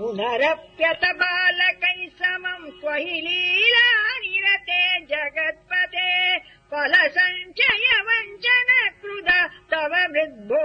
पुनरप्यत बालकै समम् त्वहि लीलानिरते जगत्पते। फलसञ्चय वञ्चन कृद तव वृद्धो